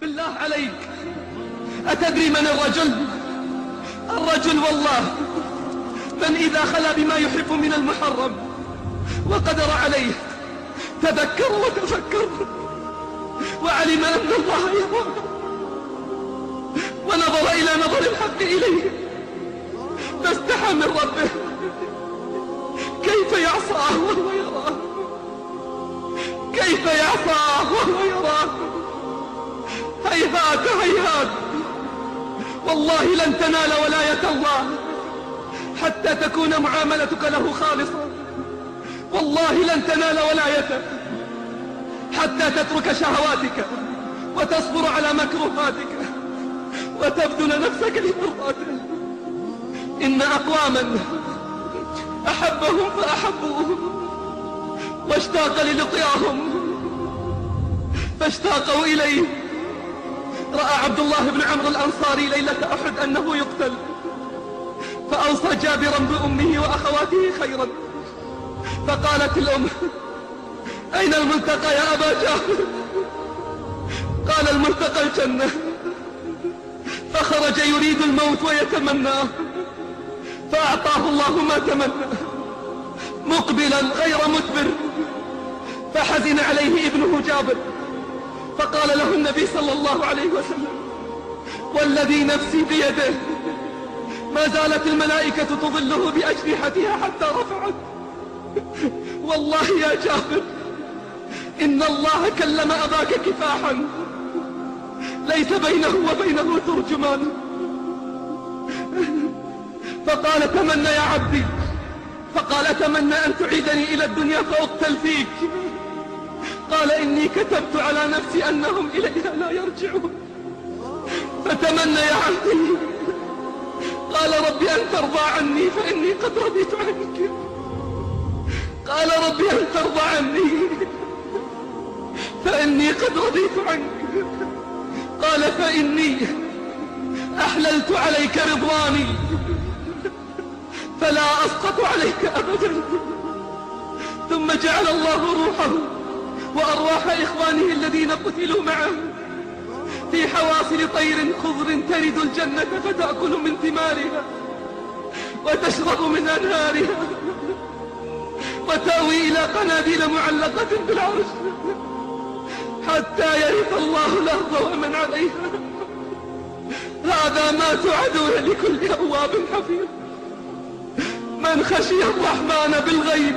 بالله عليك. أتدري من الرجل؟ الرجل والله من إذا خلا بما يحب من المحرم وقدر عليه تذكر وتفكر وعلم أن الله يراه ونظر إلى نظر الحق إليه فاستحى من ربه. كيف يعصاه وهو يراه؟ كيف يعصاه وهو يراه هيهات هيهات. والله لن تنال ولاية الله حتى تكون معاملتك له خالصة. والله لن تنال ولايته حتى تترك شهواتك وتصبر على مكروهاتك وتبذل نفسك لمرضاته إن أقواما أحبهم فأحبوه واشتاق للقياهم فاشتاقوا إليه رأى عبد الله بن عمرو الأنصاري ليلة أحد أنه يقتل. فأوصى جابرا بأمه وأخواته خيرا. فقالت الأم أين الملتقى يا أبا جابر؟ قال الملتقى الجنة. فخرج يريد الموت ويتمناه فأعطاه الله ما تمنى. مقبلا غير مدبر. فحزن عليه ابنه جابر. فقال له النبي صلى الله عليه وسلم والذي نفسي بيده ما زالت الملائكة تظله بأجنحتها حتى رفعت. والله يا جابر إن الله كلم أباك كفاحا ليس بينه وبينه ترجمان. فقال تمنى يا عبدي. فقال تمنى أن تعيدني إلى الدنيا فأقتل فيك. قال إني كتبت على نفسي أنهم إليها لا يرجعون. فتمنى يا عبدي. قال ربي أن ترضى عني فإني قد رضيت عنك. قال ربي أن ترضى عني فإني قد رضيت عنك. قال فإني أحللت عليك رضواني. فلا أسقط عليك أبدا. ثم جعل الله روحه وأرواح إخوانه الذين قتلوا معه. في حواصل طير خضر ترد الجنة فتأكل من ثمارها وتشرب من أنهارها وتأوي إلى قناديل معلقة بالعرش حتى يرث الله الأرض ومن عليها. هذا ما توعدون لكل أواب حفيظ. من خشي الرحمن بالغيب.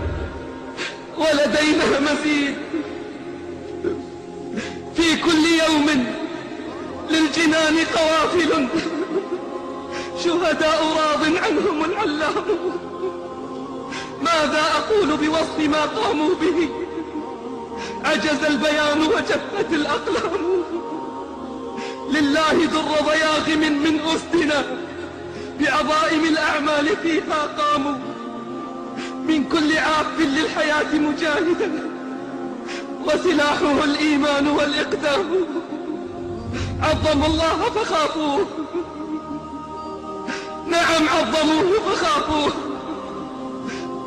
ولدينا مزيد. في كل يوم للجنان قوافل. شهداء راض عنهم العلام. ماذا أقول بوصف ما قاموا به؟ عجز البيان وجفت الأقلام. لله در ضياغم من أسدنا. بعظائم الأعمال فيها قاموا. من كل عاف للحياة مجاهدا وسلاحه الإيمان والإقدام. عظموا الله فخافوه. نعم عظموه فخافوه.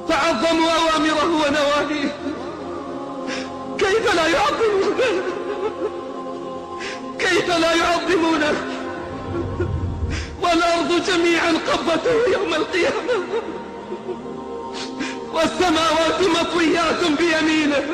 فعظموا أوامره ونواهيه. كيف لا يعظمونه؟ كيف لا يعظمونه؟ والأرض جميعا قبته يوم القيامة. والسماوات مطويات بيمينه.